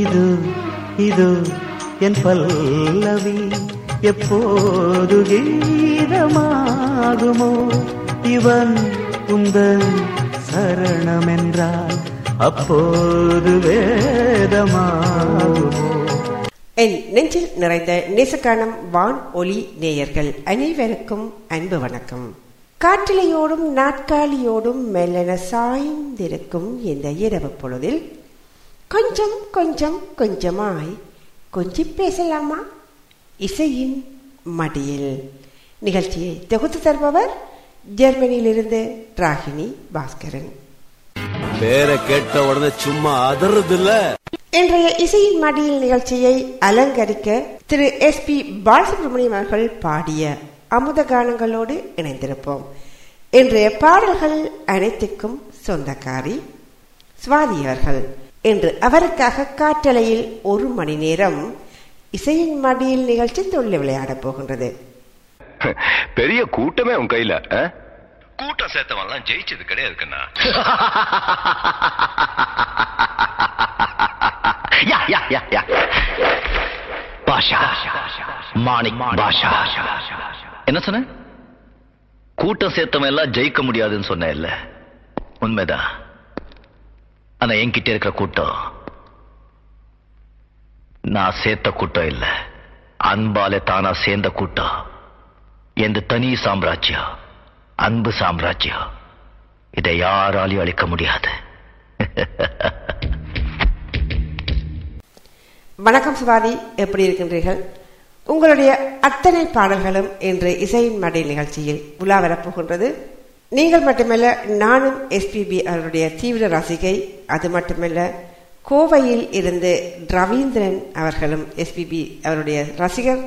இது இது என் பல்லவி. எப்போது கீதமாகுமோ இவன் உந்தன் சரணம் என்றால் அப்போது வேதமாகுமோ. என் நெஞ்சில் நிறைந்த நேசக்கானம் வான் ஒலி நேயர்கள் அனைவருக்கும் அன்பு வணக்கம். காற்றிலையோடும் நாட்காலியோடும் மெல்லன சாய்ந்திருக்கும் இந்த இரவு பொழுதில் கொஞ்சம் கொஞ்சம் கொஞ்சமாய் கொஞ்சி பேசலாமா இசையின் மடியில் நிகழ்ச்சியை தொகுத்து தருபவர் ஜெர்மனியிலிருந்து ராகினி பாஸ்கரன் பேரை கேட்ட உடனே சும்மா அதறது இல்ல இன்றைய இசையின் மடியில் நிகழ்ச்சியை அலங்கரிக்க திரு எஸ் பி பாலசுப்ரமணியம் அவர்கள் பாடிய அமுத கானங்களோடு இணைந்திருப்போம். இன்றைய பாடல்கள் அனைத்துக்கும் சொந்தக்காரி சுவாதி அவர்கள். இன்று அவருக்காக காற்றலையில் ஒரு மணி நேரம் இசையின் மடியில் நிகழ்ச்சி துள்ளி விளையாடப் போகின்றது. பெரிய கூட்டமே உன் கையில ஆ? கூட்டம் சேர்த்தவன்லாம் ஜெயிச்சது கிடையாது கண்ணா. என்ன சொன்ன? கூட்டம் சேர்த்தவன் எல்லாம் ஜெயிக்க முடியாதுன்னு சொன்ன இல்ல உண்மைதான். ஆனா என்கிட்ட இருக்கிற கூட்டம் நான் சேர்த்த கூட்டம் இல்ல. அன்பாலே தானா சேர்ந்த கூட்டம். எந்த தனி சாம்ராஜ்யம் அன்பு சாம்ராஜ்யம். இதை யாராலையும் அழிக்க முடியாது. வணக்கம் சுவாதி எப்படி இருக்கின்றீர்கள்? உங்களுடைய அத்தனை பாடல்களும் இன்று இசையின் மடை நிகழ்ச்சியில் உலா வரப்போகின்றது நீங்கள் மட்டுமல்ல நானும் எஸ்பிபி அவருடைய தீவிர ரசிகை. அது மட்டுமல்ல கோவையில் இருந்து ரவீந்திரன் அவர்களும் எஸ்பிபி அவருடைய ரசிகர்.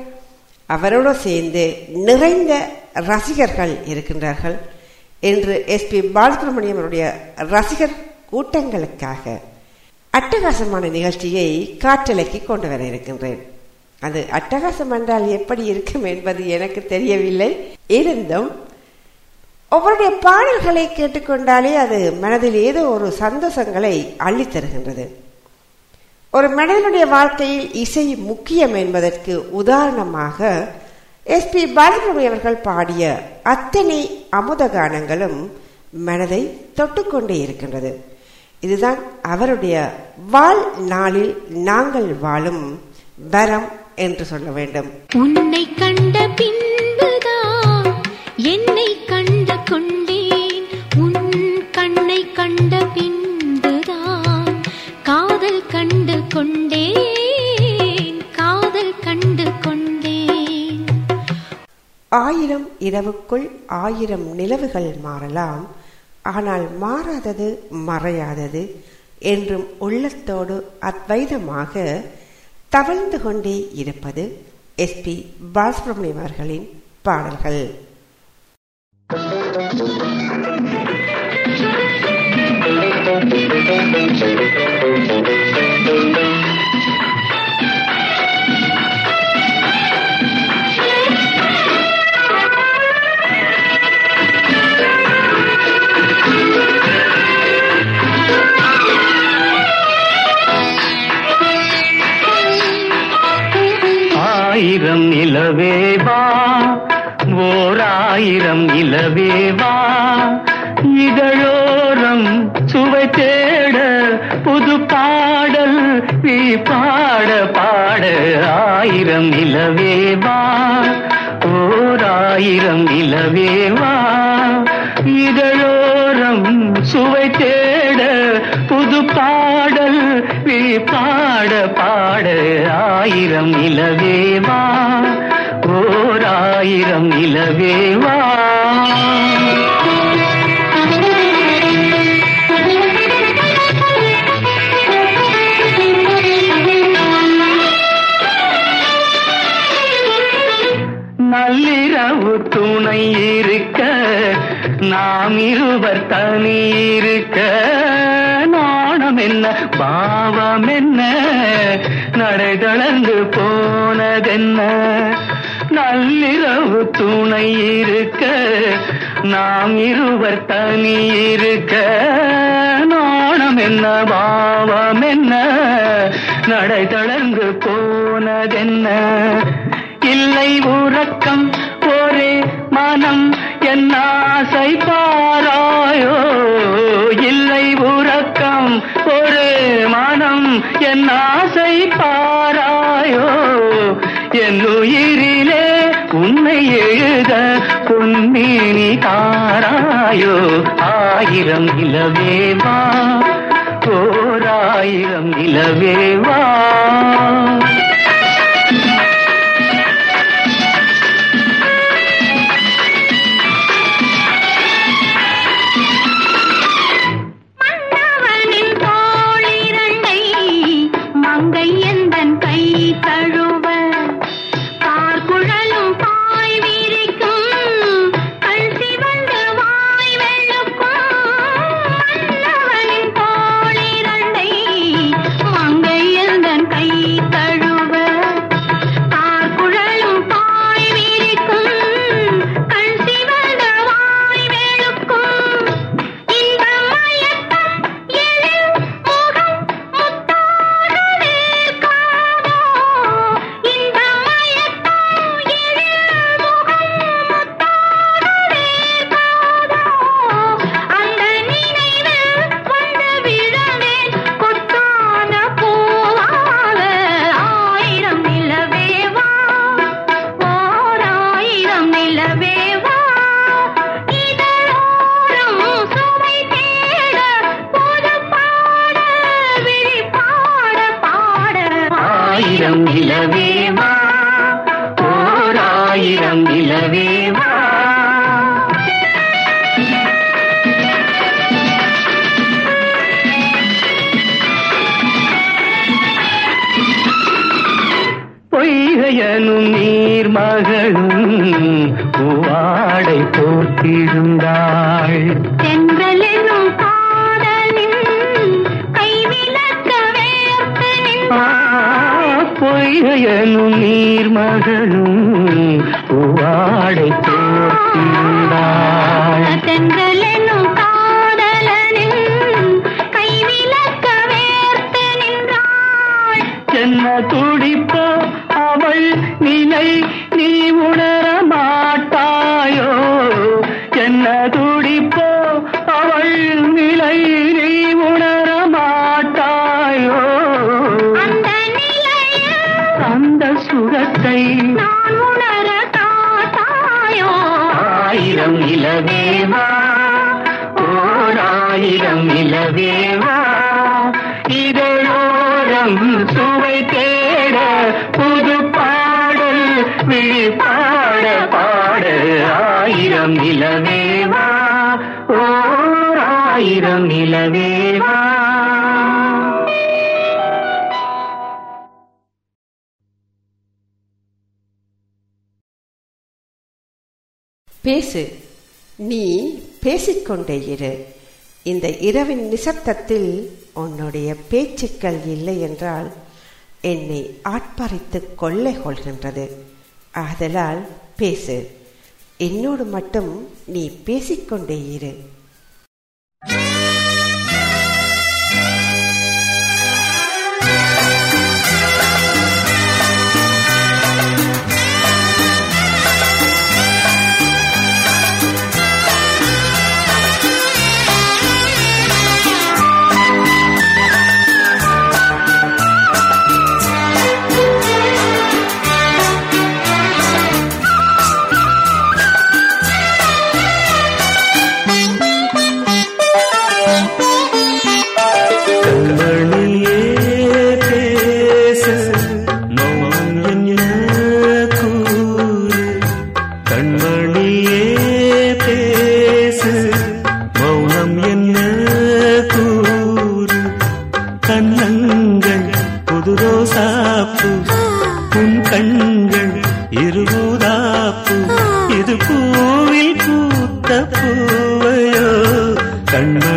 அவரோடு சேர்ந்து நிறைந்த ரசிகர்கள் இருக்கின்றார்கள் என்று எஸ்பி பாலசுப்ரமணியம் அவருடைய ரசிகர் கூட்டங்களுக்காக அட்டகாசமான நிகழ்ச்சியை காற்றலைக்கு கொண்டு வர இருக்கின்றேன். அது அட்டகாசம் என்றால் எப்படி இருக்கும் என்பது எனக்கு தெரியவில்லை. இருந்தும் அவருடைய பாடல்களை கேட்டுக்கொண்டாலே அது மனதில் ஏதோ ஒரு சந்தோஷங்களை அள்ளித்தருகின்றது. ஒரு மனிதனுடைய வாழ்க்கையில் இசை முக்கியம் என்பதற்கு உதாரணமாக எஸ் பி பாலசுப்ரமணியம் அவர்கள் பாடிய அத்தனை அமுத கானங்களும் மனதை தொட்டுக்கொண்டே இருக்கின்றது. இதுதான் அவருடைய வாழ் நாளில் நாங்கள் வாழும் வரம் என்று சொல்ல வேண்டும். உன்னை கண்ட பின்புதான் என்னை கண்ட கொண்டேன். உன் கண்ணை கண்ட பின்புதான் காதல் கண்டு கொண்டேன். காதல் கண்டு கொண்டேன். ஆயிரம் இரவுக்குள் ஆயிரம் நிலவுகள் மாறலாம். ஆனால் மாறாதது மறையாதது என்றும் உள்ளத்தோடு அத்வைதமாக தவழ்ந்து கொண்டே இருப்பது எஸ் பி பாலசுப்ரமணியம் அவர்களின் பாடல்கள். ஆயிரம் இலவேவா ஓர் ஆயிரம் இலவேவா? இதழோரம் சுவை தேட புது பாடல் நீ பாட பாட ஆயிரம் இலவேவா? ஓர் ஆயிரம் இலவேவா? இதழோரம் சுவை தேட புது பாடல் நீ பாட பாட ஆயிரம் இலவேவா? ஓராயிரம் இலவேவா நள்ளிரவு துணை இருக்க நாம் இருவர் தனி இருக்க. நாணம் என்ன பாவம் என்ன நடை தளர்ந்து போனதென்ன? பல்லிரவு துணை இருக்க நாம் இருவர் தனி இருக்க. நாணம் என்ன பாவம் என்ன நடை தளர்ந்து போனதென்ன? இல்லை உறக்கம் ஒரே மனம் என் ஆசை பாராயோ? இல்லை உறக்கம் ஒரு மனம் என் ஆசை பாராயோ? என் உயிரி உன்னை எழுத பொன்மேனி தாராயோ ஆயிரம் இளவேவா ஓராயிரம் இளவேவா மன்னவனின் தோளிரண்டை மங்கை எந்தன் கை தழு தேவா இதழோரம் சுவை தேட புது பாடல் விழிப்பாட பாட பாட ஆயிரம் நிலவேவா ஓர் ஆயிரம் நிலவேவா பேசு. நீ பேசிக்கொண்டே இரு. இந்த இரவின் நிசப்தத்தில் உன்னுடைய பேச்சுக்கள் இல்லை என்றால் என்னை ஆட்பறித்து கொள்ளை கொள்கின்றது. ஆதலால் பேசு. என்னோடு மட்டும் நீ பேசிக்கொண்டே இரு. இருபூதாப்பு இது பூவில் பூத்த பூவையோ. கண்ணு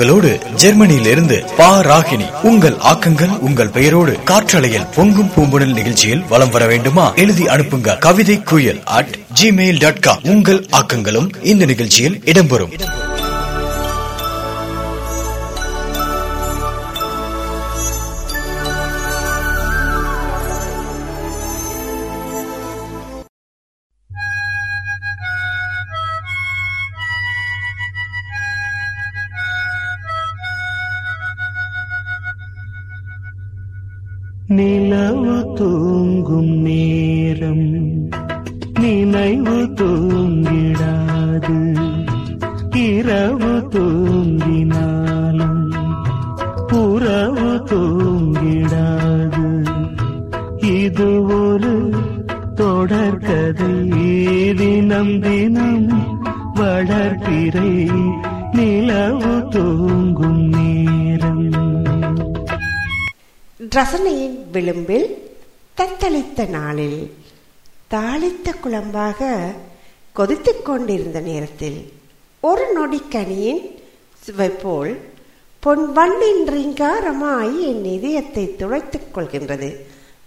உங்களோடு ஜெர்மனியிலிருந்து பா. ராகினி. உங்கள் ஆக்கங்கள் உங்கள் பெயரோடு காற்றலையில் பொங்கும் பூம்புணல் நிகழ்ச்சியில் வலம் வர வேண்டுமா? எழுதி அனுப்புங்க கவிதை குயல் அட் ஜிமெயில் டாட் காம் உங்கள் ஆக்கங்களும் இந்த நிகழ்ச்சியில் இடம்பெறும். தம்பாக கொதித்து கொண்டிருந்த நேரத்தில் ஒரு நொடிக்கனியின் சுவைப்போல் பொன் வண்ணின் ரிங்காரமாய் என் இதயத்தை துளைத்துக் கொள்கின்றது.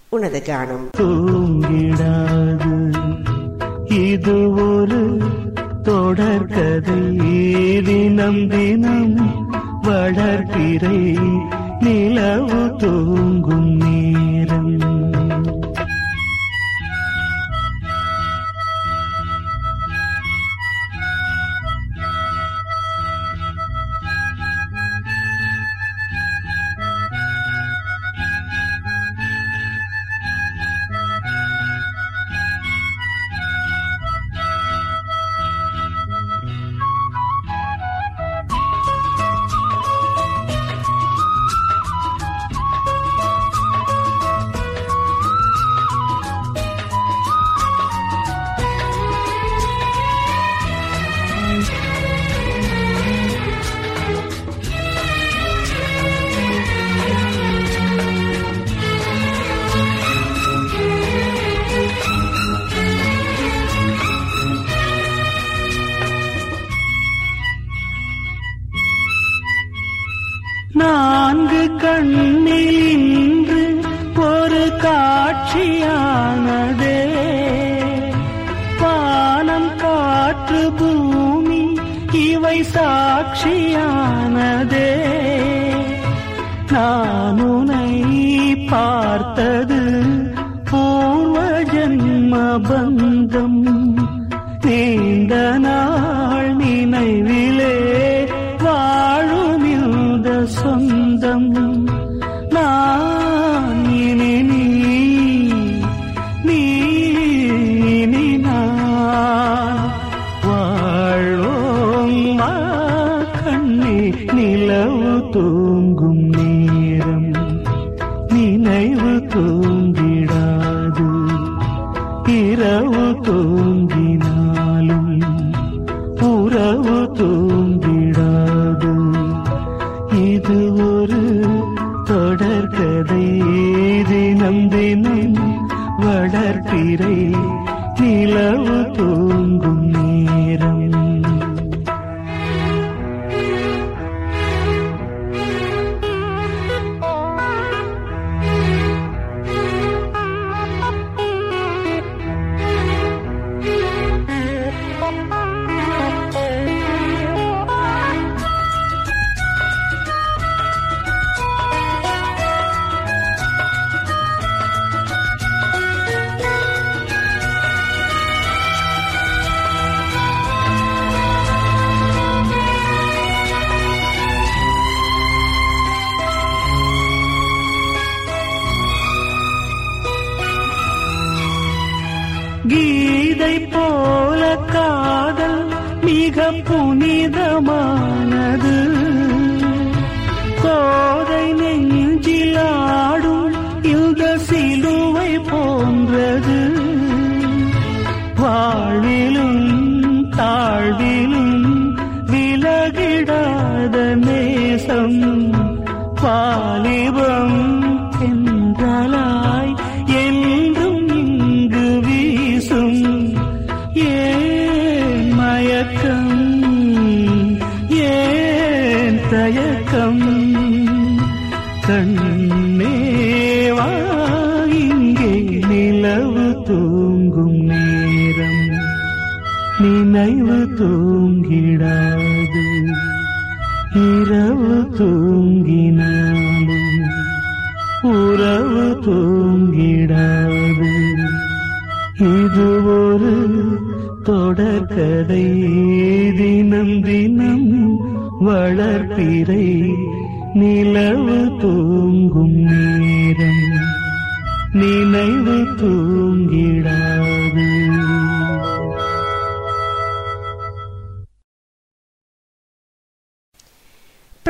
உனது கானம். தூங்கிடாது. இது ஒரு தொடர்கதை. தினம் தினம் வளர்கிறேன் நிலவு தூங்கும் நேரம்.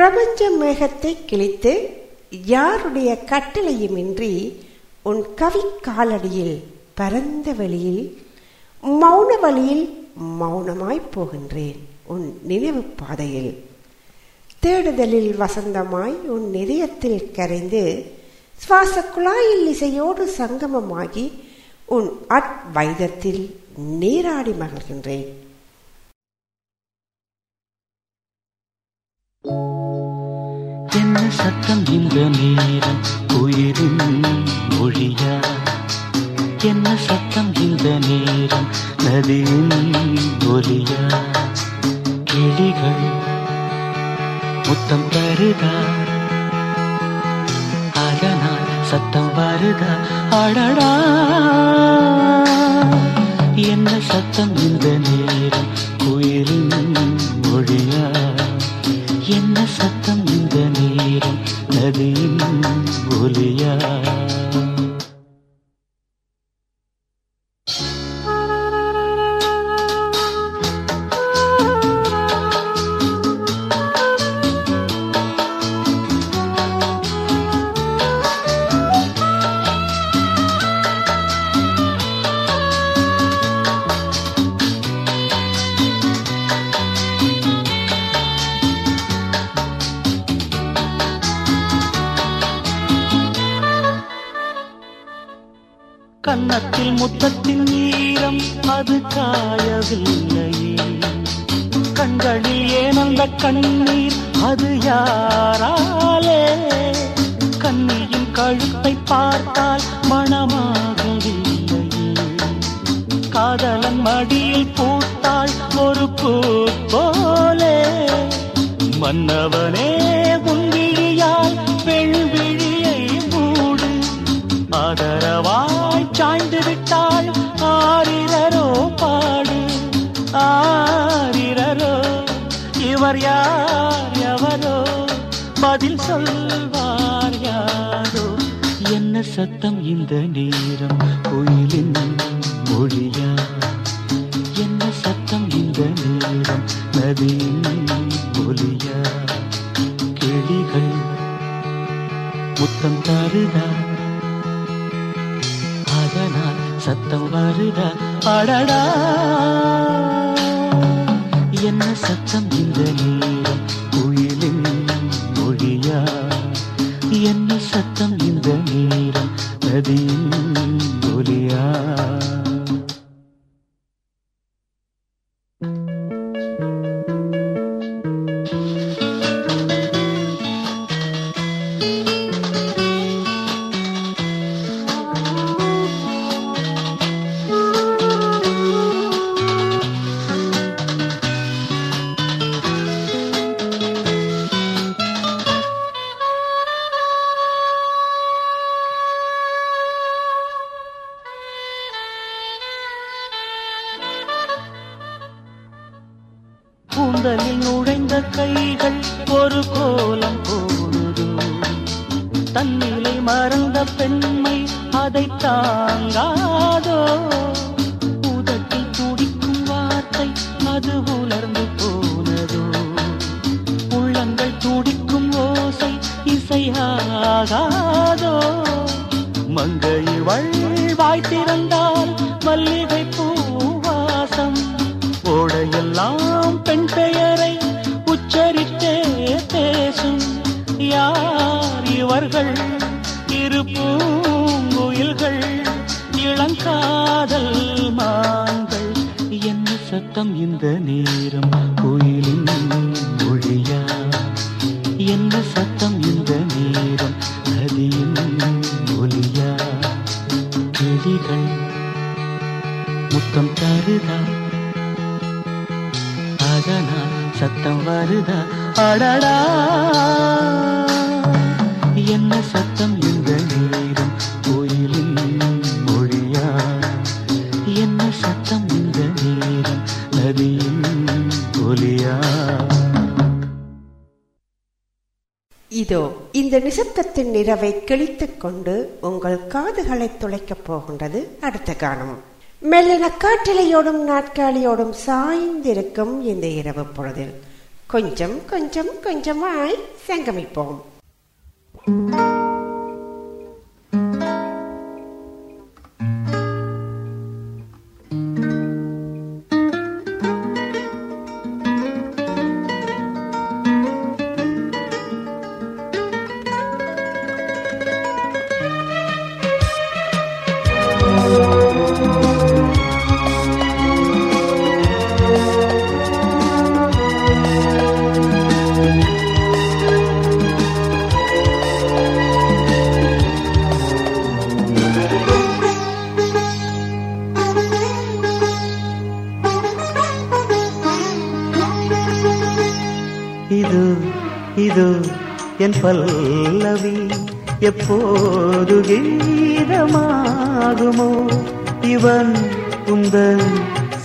பிரபஞ்ச மேகத்தை கிழித்து யாருடைய கட்டளையுமின்றி உன் கவி காலடியில் பரந்த வழியில் மௌன வழியில் மௌனமாய் போகின்றேன் உன் நினைவு பாதையில். தேடுதலில் வசந்தமாய் உன் இதயத்தில் கரைந்து சுவாச குழாயில் இசையோடு சங்கமமாகி உன் அட்வைதத்தில் நீராடி மகிழ்கின்றேன். என்ன சத்தம் இந்த நேரம். உயிரின் மொழியா? என்ன சத்தம் இந்த நேரம்? நதியின் ஒலியா? கிளிகள் முத்தம் தருதா? அதனால் சத்தம் வருதா? அடடா! என்ன சத்தம் இந்த நேரம்? குயிலின் மொழியா? என்ன சத்தம் இந்த நேரம் நதியின் ஒலியா மடியில் பூத்தாள் ஒரு பூ போலே. மன்னவனே உன்விழியால் பெண்விழியை மூடு. ஆதரவாய் சாய்ந்து விட்டாள் ஆரிரரோ பாடு. ஆரிரரோ இவர் யார் எவரோ? பதில் சொல்வார் யாரோ? என்ன சத்தம் இந்த நேரம்? கோயிலின் மொழியா. நேரம் ஒலியா கிளிகள் முத்தம் தருதா? அதனால் சத்தம் வருதா? அடடா! என்ன சத்தம் இந்த நேரம்? குயிலின் மொழியா? என்ன சத்தம் இந்த நேரம்? நதியின் ஒலியா? இசையாகாதோ? மங்கை வாய் திறந்தால் மல்லிகை பூவாசம். ஓடையெல்லாம் பெண் பெயரை உச்சரித்தே பேசும். யார் இவர்கள்? இரு பூங்குயில்கள் இளங்காதல் மான்கள். என்ன சத்தம் இந்த நேரம் கோயிலின் மொழியா? என்ன சத்தம் இந்த சத்தம் தருதா? அதனால் சத்தம் வருதா? அடடா! என்ன சத்தம் இந்த நேரம்? கோயிலின் மொழியா? என்ன சத்தம் இந்த நேரம்? நதியின் ஒலியா? இதோ இந்த நிசப்தத்தின் நிறவை கிழித்துக் கொண்டு உங்கள் காதுகளை துளைக்கப் போகின்றது. அடுத்த காலம் மெல்லின காற்றிலையோடும் நாட்காலியோடும் சாய்ந்திருக்கும் இந்த இரவு பொழுதில் கொஞ்சம் கொஞ்சம் கொஞ்சமாய் சங்கமிப்போம். இது இது என் பல்லவி. எப்போது கீதமாகுமோ இவன் உந்தன்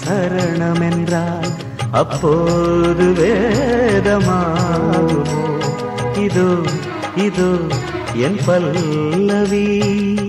சரணம் என்றால் அப்போது வேதமாகுமோ. இது இது என் பல்லவி.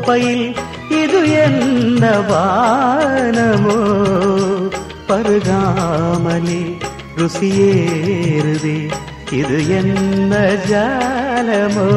கோப்பையில் இது என்ன வானமோ? பருகாமலே ருசியேறுதே. இது என்ன ஜாலமோ?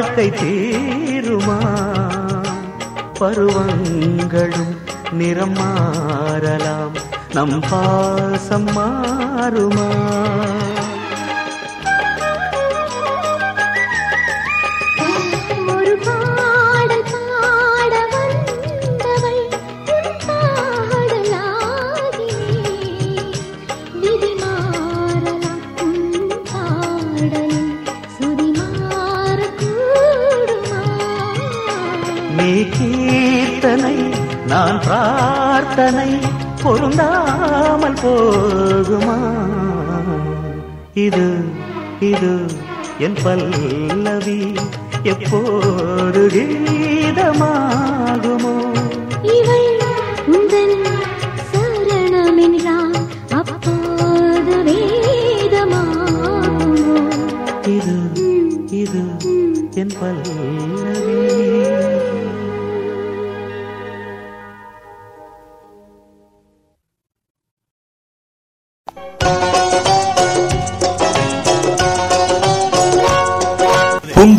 வாழ்க்கை தீருமா? பருவங்களும் நிறம் மாறலாம். நம் பாசம் மாறுமா? பிரார்த்தனை பொருந்தாமல் போகுமா? இது இது என் பல்லவி எப்போது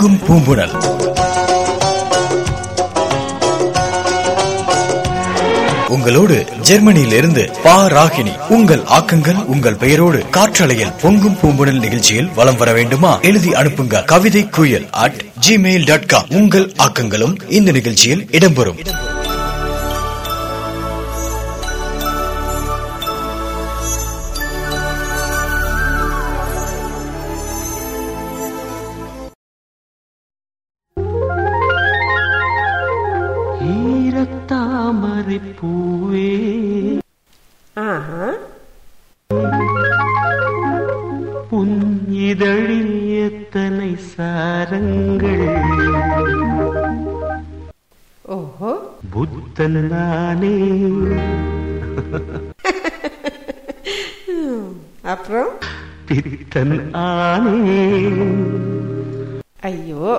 பொங்கும் பூம்புணல் உங்களோடு ஜெர்மனியிலிருந்து பா ராகினி. உங்கள் ஆக்கங்கள் உங்கள் பெயரோடு காற்றலையில் பொங்கும் பூம்புணல் நிகழ்ச்சியில் வலம் வர வேண்டுமா? எழுதி அனுப்புங்க கவிதை குயல் அட் ஜிமெயில் டாட் காம் உங்கள் ஆக்கங்களும் இந்த நிகழ்ச்சியில் இடம்பெறும். பித்தன் ஆனே ஐயோ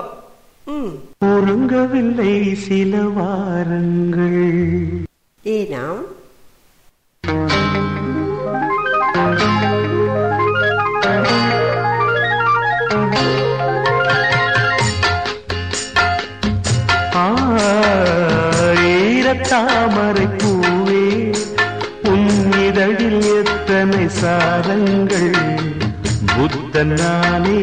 உறங்கவில்லை சில வாரங்கள். ஏனாம் ஈரத்தாமரை பூவே உன் இதழில் எத்தனை சாரங்கள் புத்தன் நானே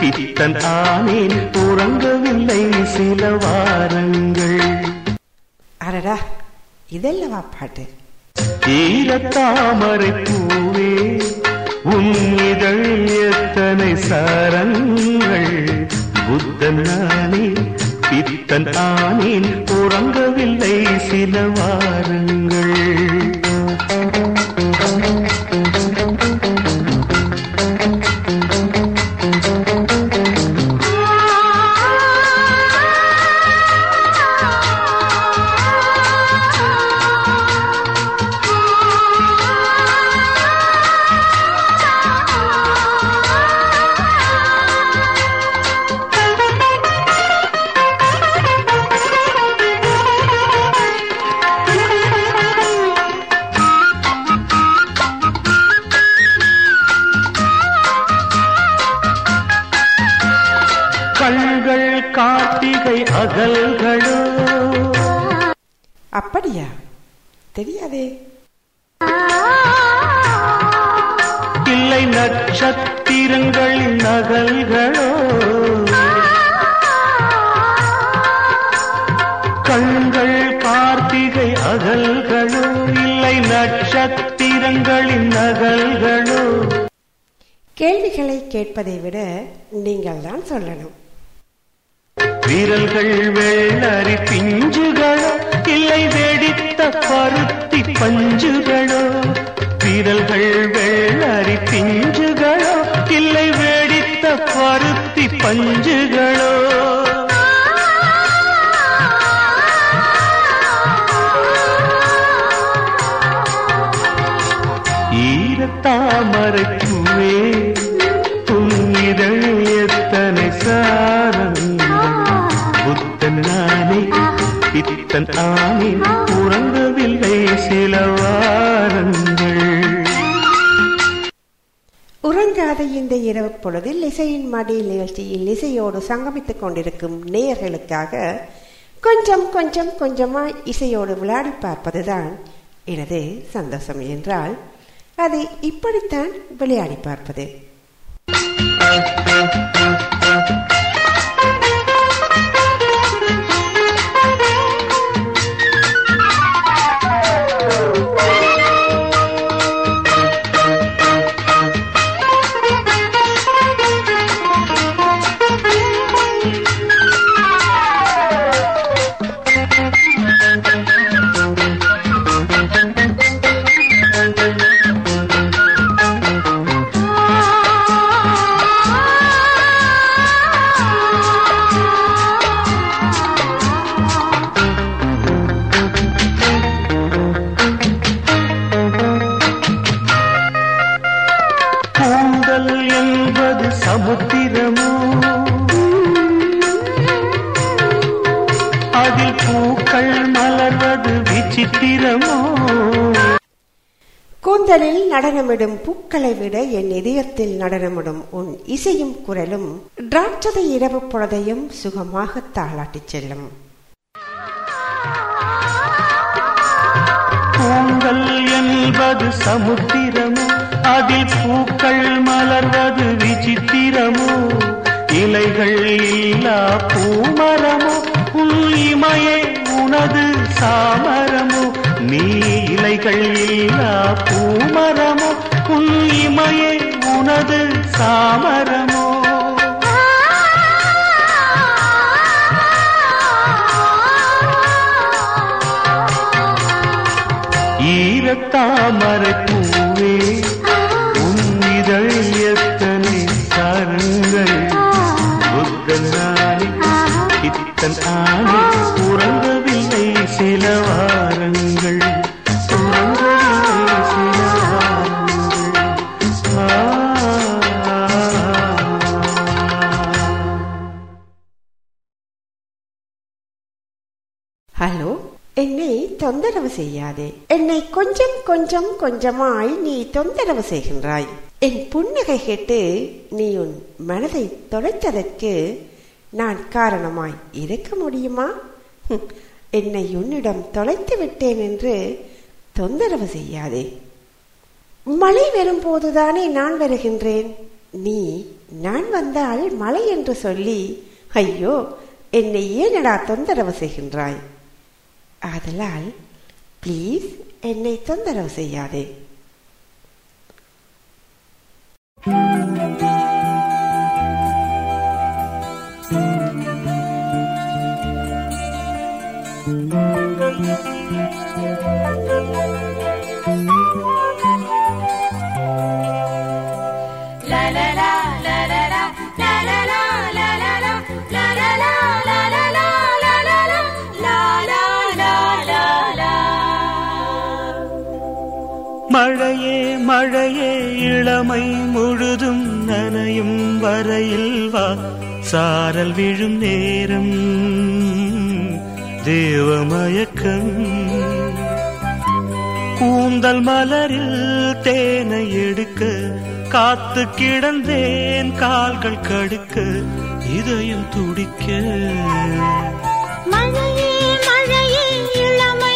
பித்தன் ஆனேன் உறங்கவில்லை சில வாரங்கள். அடடா இதெல்லவா பாட்டு? ஈரத்தாமரை பூவே உன் இதழில் எத்தனை சாரங்கள்? புத்தன் நானே பித்தன் ஆனேன் உறங்கவில்லை சில வாரங்கள். தெரியாதே இல்லை நட்சத்திரங்களின் நகல்களோ கண்கள் கார்த்திகை அகல்களோ இல்லை நட்சத்திரங்களின் நகல்களோ. கேள்விகளை கேட்பதை விட நீங்கள் தான் சொல்லணும். பஞ்சுகளோ ஈரத்தாமரைக்குமே பூவே புன்னிதழ் எத்தனை சாரங்கள் புத்தன் நானே பித்தன் ஆனே உறங்கவில்லை சில வாரம். உறங்காத இந்த இரவு பொழுதில் இசையின் மடியில் நிகழ்ச்சியில் இசையோடு சங்கமித்துக் கொண்டிருக்கும் நேயர்களுக்காக கொஞ்சம் கொஞ்சம் கொஞ்சமாய் இசையோடு விளையாடி பார்ப்பதுதான் எனது சந்தோஷம் என்றால் அது இப்படித்தான் விளையாடி பார்ப்பது. கூந்தலில் நடனமிடும் பூக்களை விட என் இதயத்தில் நடனமிடும் உன் இசையும் குரலும் ராட்சத இரவு பொழுதையும் சுகமாக தாளாட்டிச் செல்லும். பூங்கல் என்பது சமுத்திரமோ? அதில் பூக்கள் மலர்வது விசித்திரமோ? இலைகள் இல்லா பூமரமோ? உன் இமையே உனது சாமரமோ? நீ இலைகள் இல்லா பூமரமோ உன் இமையே உனது சாமரமோ. ஈரத்தாமரை பூவே உன் இதழ் எத்தனை புத்தன் ஆணி ஆணி தொந்தரவு செய்யாதே. என்னை கொஞ்சம் கொஞ்சம் கொஞ்சமாய் நீ தொந்தரவு செய்கின்றாய். என் புன்னகை கேட்டு நீ உன் மனதை தொலைத்ததற்கு நான் காரணமாய் இருக்க முடியுமா? என்னை உன்னிடம் தொலைத்து விட்டேன் என்று தொந்தரவு செய்யாதே. மழை வரும்போதுதானே நான் வருகின்றேன். நீ நான் வந்தால் மழை என்று சொல்லி ஐயோ என்னை ஏனடா தொந்தரவு செய்கின்றாய்? ஆதலால் ப்ளீஸ் என்னை தொந்தரவு செய்யாதே மழையே மழையே இளமை முழுதும் நனையும் வரையில் வா. சாரல் விழும் நேரம் தேவமயக்கம். கூந்தல் மலரில் தேனை எடுக்க காத்து கிடந்தேன் கால்கள் கடுக்க இதயம் துடிக்க. மழையே மழையே இளமை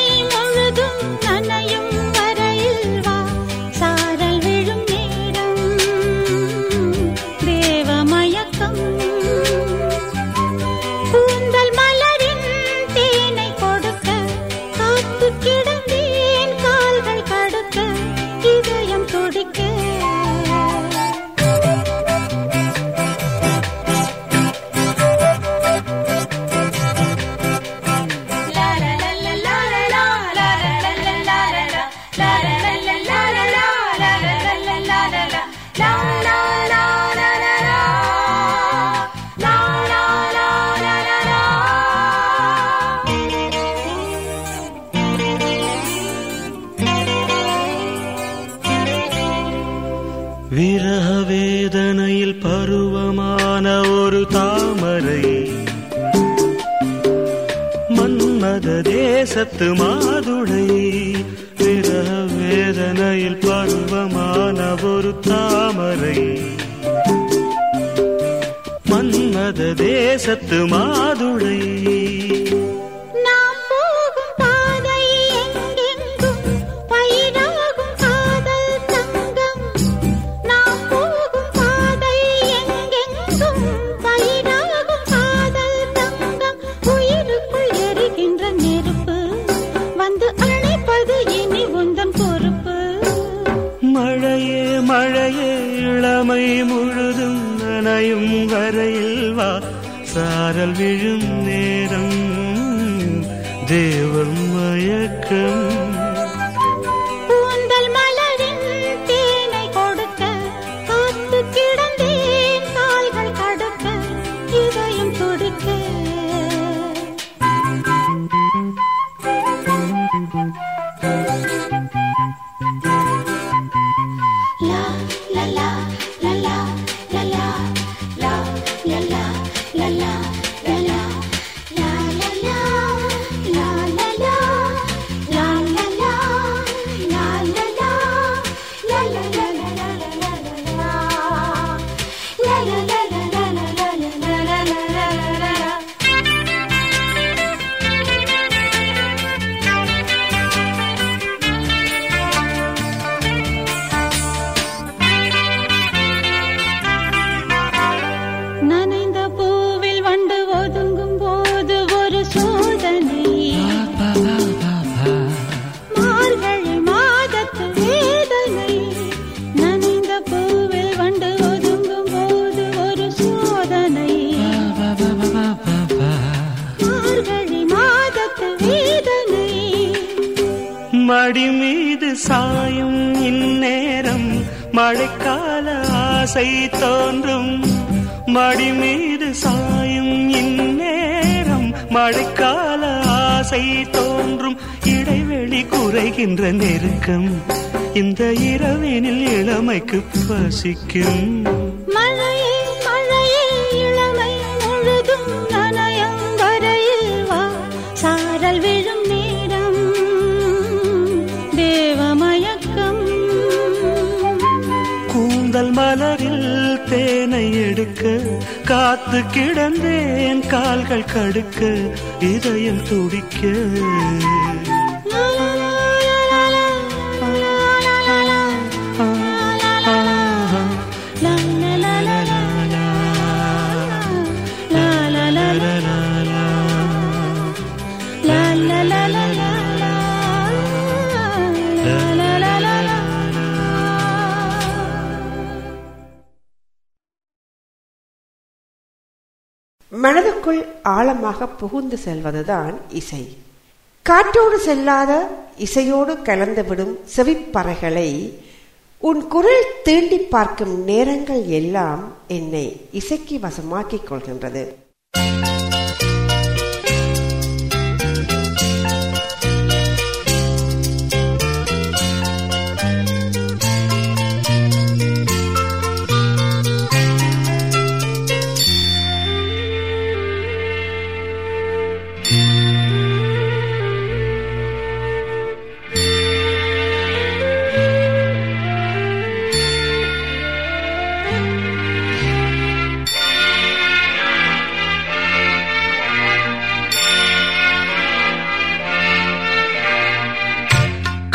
இருக்கின்ற நெருக்கம் இந்த இரவினில் இளமைக்கு பசிக்கும். மலரில் தேனை எடுக்க காத்து கிடந்தேன் கால்கள் கடுக்க இதயம் துடிக்க. ஆழமாக புகுந்து செல்வதுதான் இசை. காற்றோடு செல்லாத இசையோடு கலந்துவிடும் செவிப்பறைகளை உன் குரல் தீண்டி பார்க்கும் நேரங்கள் எல்லாம் என்னை இசைக்கு வசமாக்கிக் கொள்கின்றது.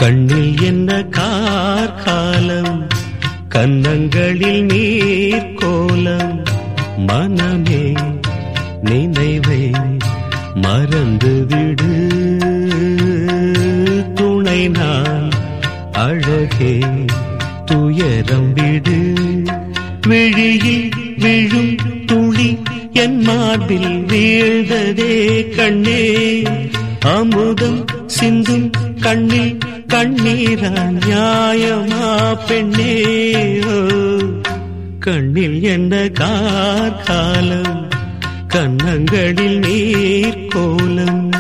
கண்ணில் என்ன கார்காலம்? கன்னங்களில் நீர் கோலம்? மனமே நினைவை மறந்து விடு. துணை நான் அழகே துயரம் விடு. விழியில் விழும் துளி என் மார்பில் வீழ்ந்ததே கண்ணே. அமுதம் சிந்தும் கண்ணில் கண்ணீரா நியாயமா பெண்ணேயோ கண்ணில் என்ன கார்காலம்? கண்ணங்களில் நீர் கோலம்?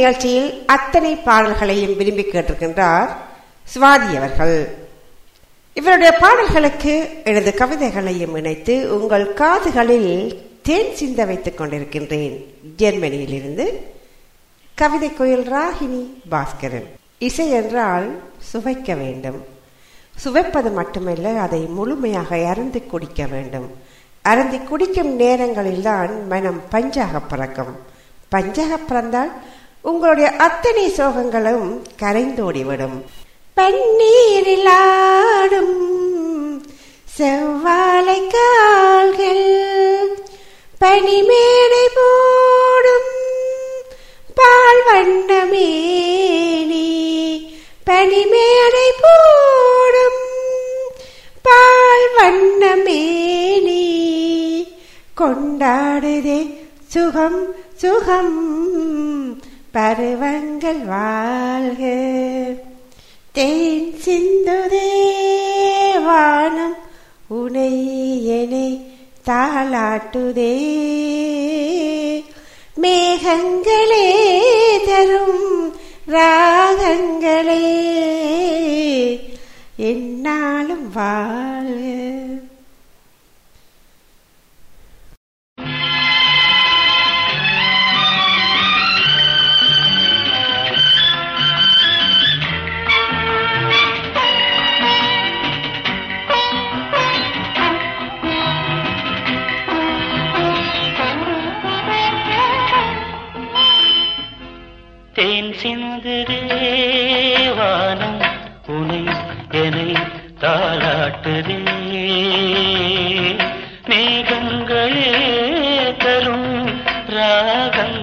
நிகழ்ச்சியில் அத்தனை பாடல்களையும் விரும்பி கேட்டிருக்கின்றார் சுவாதி அவர்கள். இவருடைய பாடல்களுக்கு எனது கவிதைகளையும் இணைத்து உங்கள் காதுகளில் தேன் சிந்த வைத்துக் கொண்டிருக்கின்றேன். ஜெர்மனியிலிருந்து கவிதை கோயில் ராகினி பாஸ்கரன். இசை என்றால் சுவைக்க வேண்டும். சுவைப்பது மட்டுமல்ல அதை முழுமையாக அறந்து குடிக்க வேண்டும். அருந்தி குடிக்கும் நேரங்களில்தான் மனம் பஞ்சாக பிறக்கும். பஞ்சாக பிறந்தால் உங்களுடைய அத்தனை சோகங்களும் கரைந்தோடிவிடும் பன்னீரில் ஆடும் செவ்வாழை கால்கள் பனிமேடை போடும் பால் வண்ணமேனி பனிமேடை போடும் பால் வண்ணமேனி கொண்டாடுதே சுகம் சுகம். பருவங்கள் வாழ்க. தேன் சிந்துதே வானம் உனை எனை தாளாட்டுதே. மேகங்களே தரும் ராகங்களே. என்னாலும் வாழ்க. தேன் சிந்துதே வானம் உனை என்னை தாளாட்டுதே. மேகங்களே தரும் ராகம்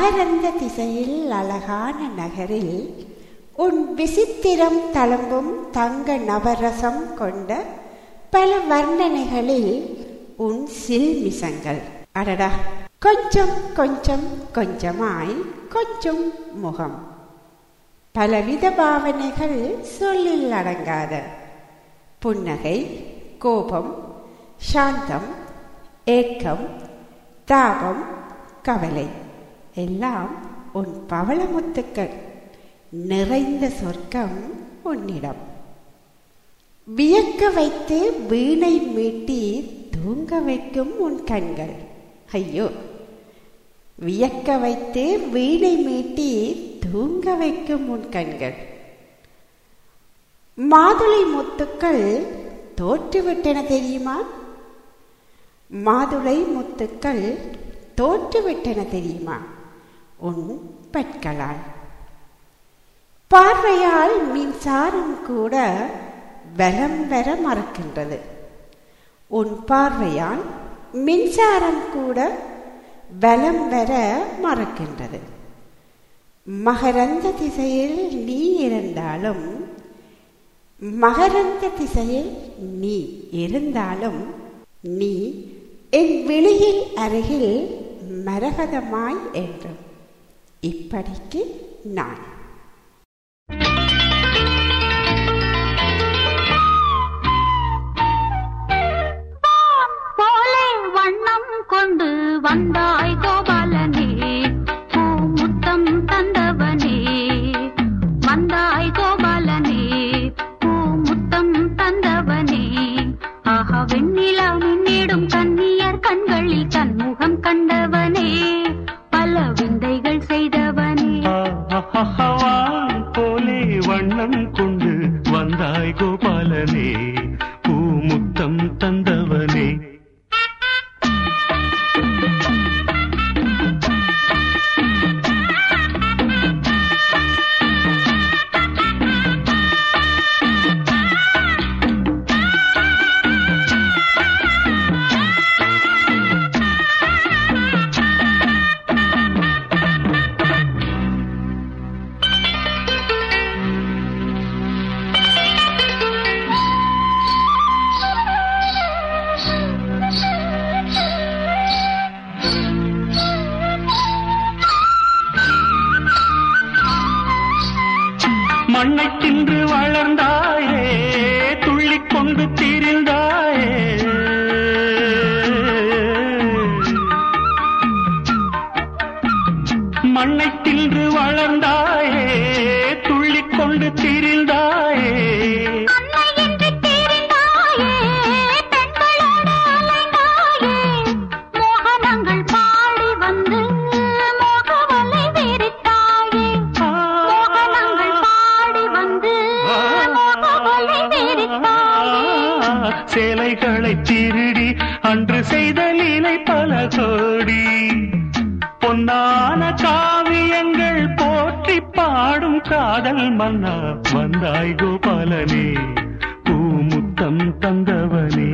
நகரந்த திசையில் அழகான நகரில் உன் விசித்திரம் தளம்பும் தங்க நவரசம் கொண்ட பல வர்ணனைகளில் உன் சில்மிசங்கள். அடடா. கொஞ்சம் கொஞ்சம் கொஞ்சமாய் கொஞ்சம் முகம். பலவித பாவனைகள் சொல்லில் அடங்காத. புன்னகை கோபம் சாந்தம் ஏக்கம் தாபம் கவலை. எல்லாம் உன் பவளமுத்துக்கள் நிறைந்த சொர்க்கம் உன்னிடம். வியக்க வைத்து வீணை மீட்டி தூங்க வைக்கும் உன் கண்கள். ஐயோ. வியக்க வைத்து வீணை மீட்டி தூங்க வைக்கும் உன் கண்கள். மாதுளை முத்துக்கள் தோற்றுவிட்டன தெரியுமா? மாதுளை முத்துக்கள் தோற்றுவிட்டன தெரியுமா? உன் பற்களால் பார்வையால் மின்சாரம் கூட பலம் வர மறக்கின்றது. உன் பார்வையால் மின்சாரம் கூட வலம் வர மறக்கின்றது. மகரந்த திசையில் நீ இருந்தாலும் மகரந்த திசையில் நீ இருந்தாலும் நீ என் வெளியில் அருகில் மரகதமாய் என்றும். இப்படிக்கு நான். வண்ணம் கொண்டு வந்தா சேலைகளை திருடி அன்று செய்த லீலை பல கோடி. பொன்னான காவியங்கள் போற்றி பாடும் காதல் மன்னா வந்தாய் கோபாலனே பூமுத்தம் தந்தவனே.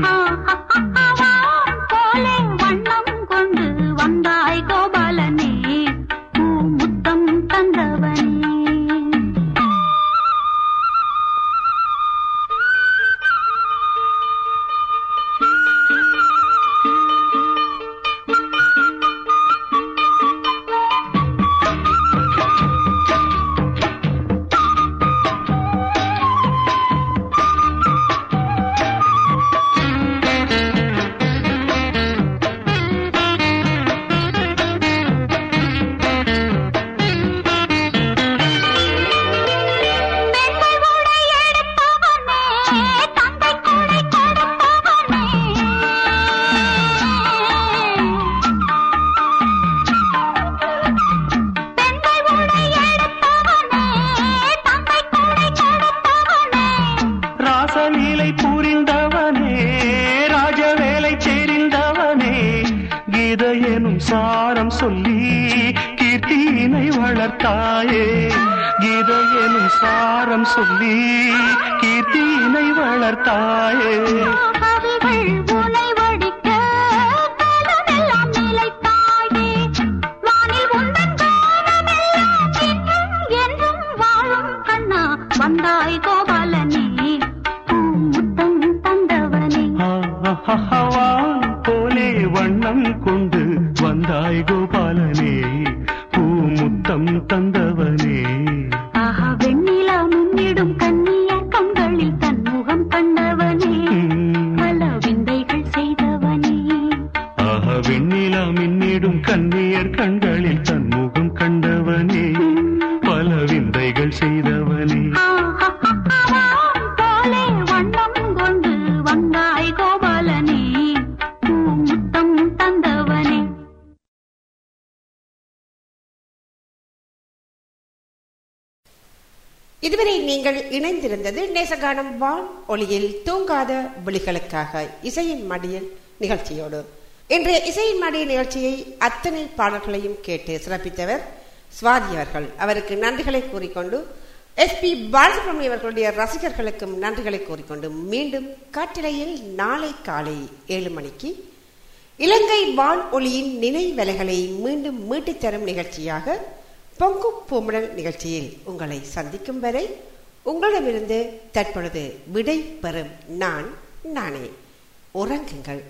பூமுத்தம் தந்தவனே. நீங்கள் இணைந்திருந்தது நேசகானம் வான் ஒளியில் தூங்காத விழிகளுக்காக இசையின் மடியில் நிகழ்ச்சியோடு. இன்றைய இசையின் மடி நிகழ்ச்சியை அத்தனை பாடல்களையும் கேட்டு சிறப்பித்தவர் சுவாதி அவர்கள் அவருக்கு நன்றிகளை கூறிக்கொண்டு எஸ் பி பாலசுப்ரமணியம் அவர்களுடைய ரசிகர்களுக்கும் நன்றிகளை கூறிக்கொண்டு மீண்டும் காட்டிலையில் நாளை காலை ஏழு மணிக்கு இலங்கை வான்ஒலியின் நினை வேலைகளை மீண்டும் மீட்டுத்தரும் நிகழ்ச்சியாக பொங்கு பூமுடல் நிகழ்ச்சியில் உங்களை சந்திக்கும் வரை உங்களிடமிருந்து தற்பொழுது விடை பெறும் நான் நானே. உறங்குங்கள்.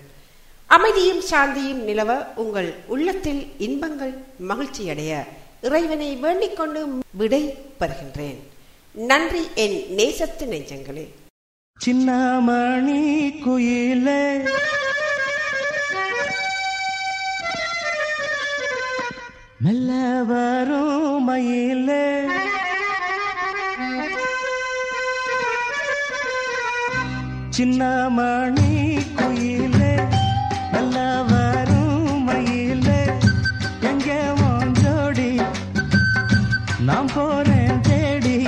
அமைதியும் சாந்தியும் நிலவ உங்கள் உள்ளத்தில் இன்பங்கள் மகிழ்ச்சியடைய இறைவனை வேண்டிக்கொண்டு விடை பெறுகின்றேன். நன்றி என் நேசத்து நெஞ்சங்களே. சின்னமணி குயிலே. மெல்ல வரும் மயிலே. சின்னமணி குயிலே நல்ல வரும் மயிலே. எங்கே ஜோடி? நாம் போறேன் தேடி.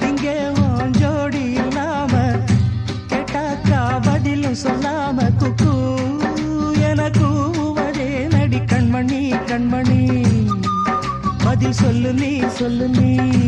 இங்கே ஜோடி நாம கேட்டாக்கா பதிலும் சொல்லாம குக்கு என கூவதே நடி கண்மணி கண்மணி. பதில் சொல்லு நீ சொல்லு நீ.